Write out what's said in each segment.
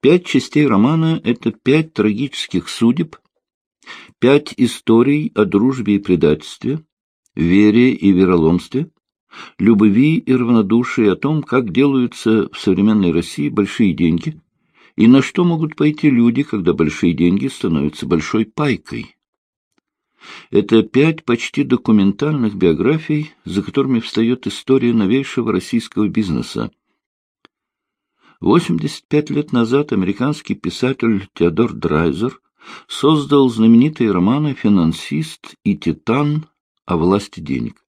Пять частей романа — это пять трагических судеб, пять историй о дружбе и предательстве, вере и вероломстве, любви и равнодушии, о том, как делаются в современной России большие деньги и на что могут пойти люди, когда большие деньги становятся большой пайкой. Это пять почти документальных биографий, за которыми встает история новейшего российского бизнеса. 85 лет назад американский писатель Теодор Драйзер создал знаменитые романы «Финансист» и «Титан» о власти денег.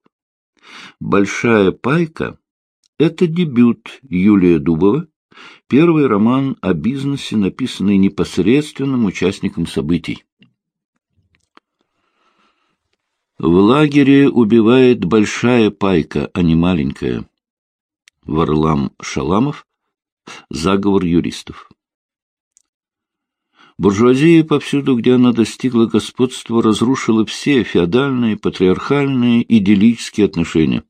«Большая пайка» — это дебют Юлия Дубова, первый роман о бизнесе, написанный непосредственным участником событий. В лагере убивает большая пайка, а не маленькая. Варлам Шаламов. Заговор юристов. Буржуазия повсюду, где она достигла господства, разрушила все феодальные, патриархальные, идиллические отношения.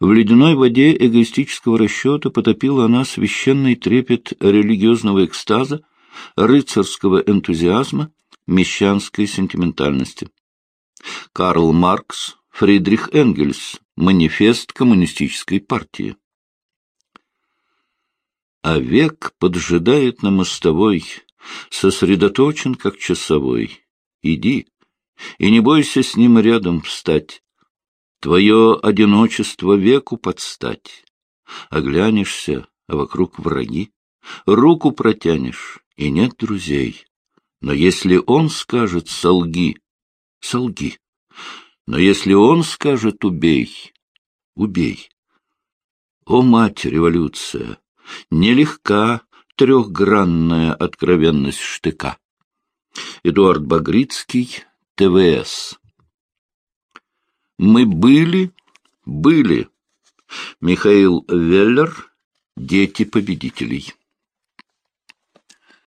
В ледяной воде эгоистического расчета потопила она священный трепет религиозного экстаза, рыцарского энтузиазма, мещанской сентиментальности. Карл Маркс, Фридрих Энгельс. Манифест коммунистической партии. А век поджидает на мостовой, сосредоточен, как часовой. Иди, и не бойся с ним рядом встать. Твое одиночество веку подстать. Оглянешься, а вокруг враги. Руку протянешь, и нет друзей. Но если он скажет «солги», солги. Но если он скажет «убей», убей. О, мать революция! Нелегка трехгранная откровенность штыка. Эдуард Багрицкий, ТВС. Мы были, были. Михаил Веллер, Дети победителей.